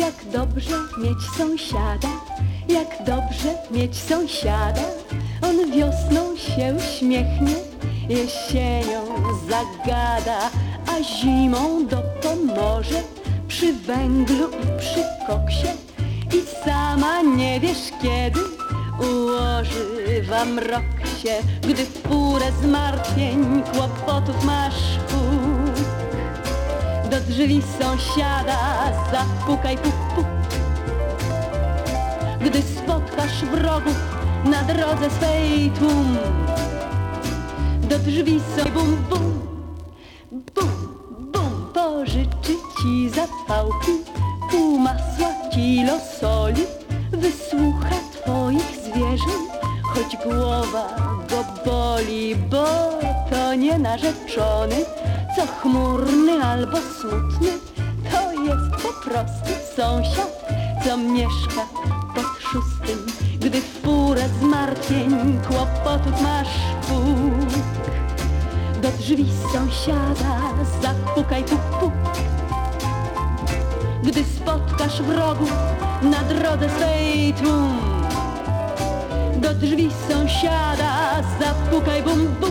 Jak dobrze mieć sąsiada, jak dobrze mieć sąsiada. On wiosną się uśmiechnie, jesienią zagada, a zimą dopomoże przy węglu i przy koksie. I sama nie wiesz kiedy ułoży wam rok się, gdy w furę zmartwień kłopotów masz pół. Do drzwi sąsiada zapukaj puk, puk. Gdy spotkasz wrogów na drodze swej tłum. Do drzwi są bum, bum, bum, bum. Pożyczy ci zapałki, pół masła, kilo soli. Wysłucha twoich zwierzeń, choć głowa go boli, bo to nie narzeczony, co chmurny albo smutny. To jest po prostu sąsiad, co mieszka pod szóstym. Gdy w furę zmartwień kłopotów masz puk. Do drzwi sąsiada zapukaj puk, puk. Gdy spotkasz wrogów na drodze swej tłum. Do drzwi sąsiada zapukaj bum, bum.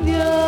mi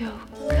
yoke.